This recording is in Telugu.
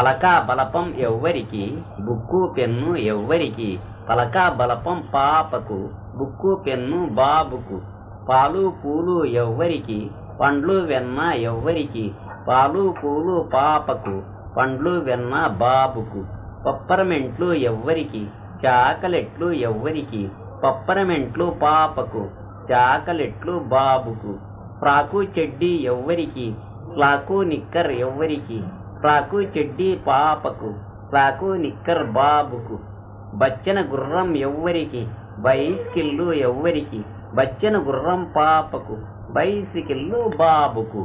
పలక బలపం ఎవ్వరికి బుక్కు పెన్ను ఎవ్వరికి. పలక బలపం పాపకు బుక్కు పెన్ను బాబుకు. పాలు పూలు ఎవ్వరికి పండ్లు వెన్న ఎవ్వరికి. పాలు పూలు పాపకు పండ్లు వెన్న బాబుకు. పప్పరమెంట్లు ఎవ్వరికి చాకలెట్లు ఎవ్వరికి. పప్పరమెంట్లు పాపకు చాకలెట్లు బాబుకు. ఫ్రాకు చెడ్డి ఎవ్వరికి ఫ్లాకు నిక్కర్ ఎవ్వరికి. రాకు చెడ్డి పాపకు ఫ్లాకు నిక్కర్ బాబుకు బచ్చన గుర్రం ఎవ్వరికి బైస్కిల్లు ఎవ్వరికి బచ్చన గుర్రం పాపకు బైసికిల్లు బాబుకు.